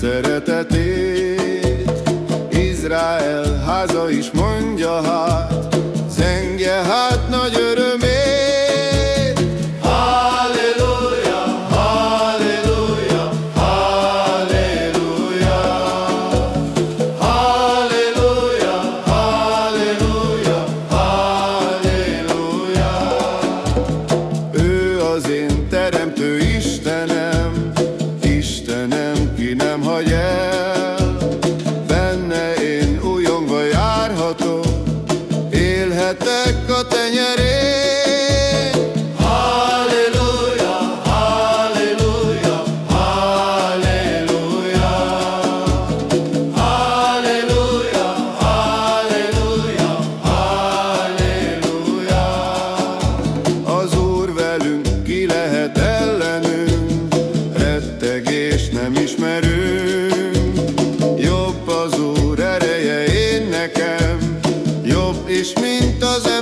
szeretetét. Izrael háza is mondja hát, zengje hát nagy örömét. Halleluja, halleluja, halleluja. Halleluja, halleluja, halleluja. Ő az én teremtő Istenem, Istenem, ki nem hagy el. Benne én újongva járhatok, élhetek a tenyerén. és mint az